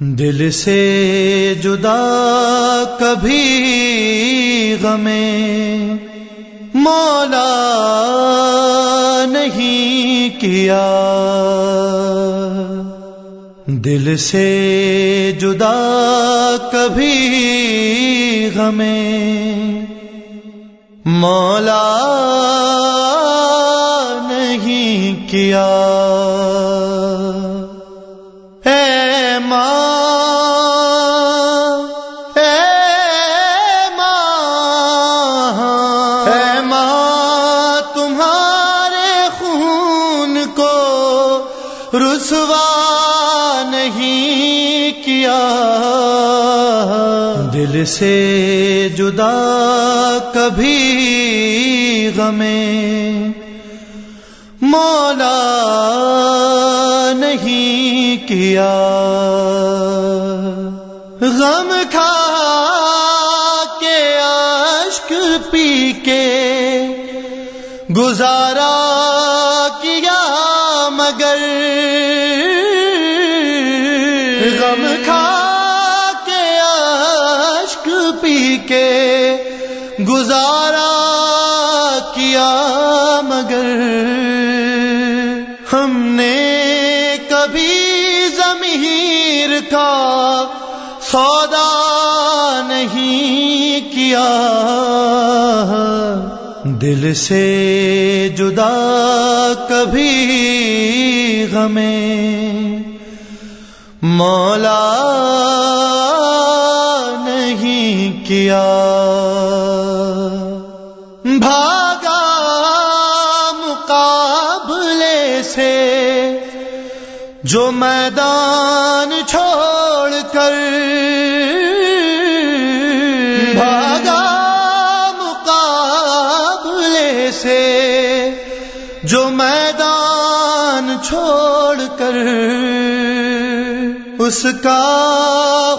دل سے جدا کبھی غمیں مولا نہیں کیا۔ دل سے جدا کبھی غمیں مولا نہیں کیا۔ رسوا نہیں کیا۔ دل سے جدا کبھی غمیں۔ مولا نہیں کیا۔ غم کھا کے اشک پی کے۔ گزارا مگر غم کھا کے اشک پی کے گزارا کیا مگر ہم نے کبھی ضمیر کا سودا نہیں کیا دل سے جدا کبھی ہمیں مولا نہیں کیا۔ بھاگا مقابلے سے جو میدان چھوڑ کر جو میدان چھوڑ کر اس کا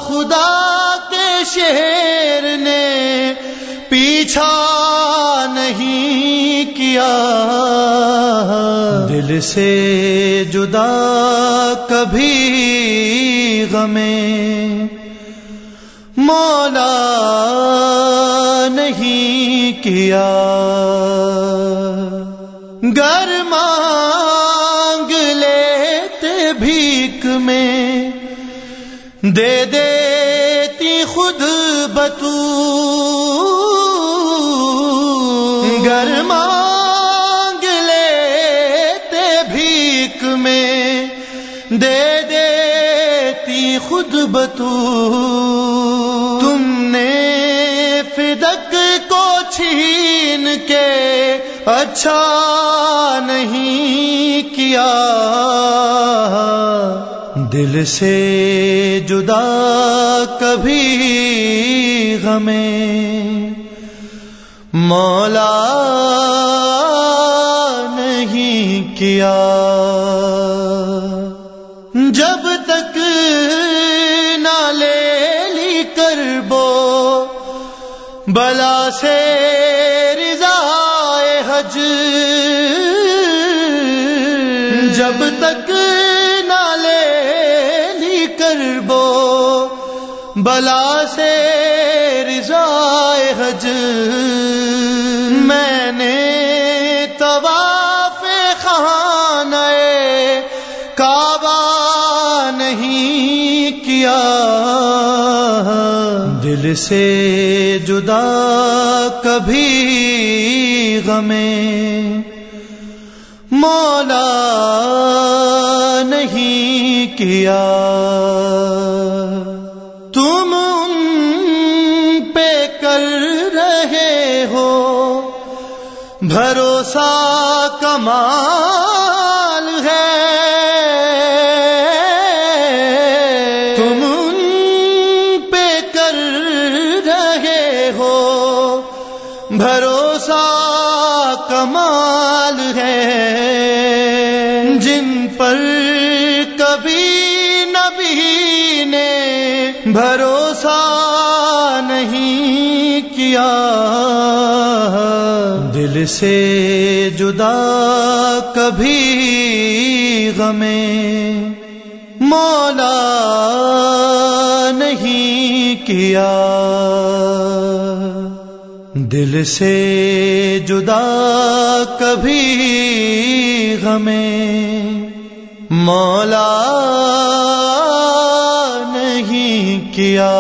خدا کے شیر نے پیچھا نہیں کیا۔ دل سے جدا کبھی غمیں مولا نہیں کیا۔ بھیک میں دے دیتی خود بتو۔ گر مانگ لیتے بھیک میں دے دیتی خود بتو۔ تم نے فدک کو چھین کے اچھا نہیں کیا۔ دل سے جدا کبھی غمیں۔ مولا نہیں کیا۔ جب تک نہ لے لی کر بو، بلا سے حج جب تک بلا سے رضا حج میں نے طواف خان کعبہ نہیں کیا۔ دل سے جدا کبھی غمیں مولا نہیں کیا۔ تم ان پہ کر رہے ہو، بھروسہ کمال بھروسہ کمال ہے۔ جن پر کبھی نبی نے بھروسہ نہیں کیا، دل سے جدا کبھی غمیں مولا نہیں کیا۔ دل سے جدا کبھی ہمیں مولا نہیں کیا۔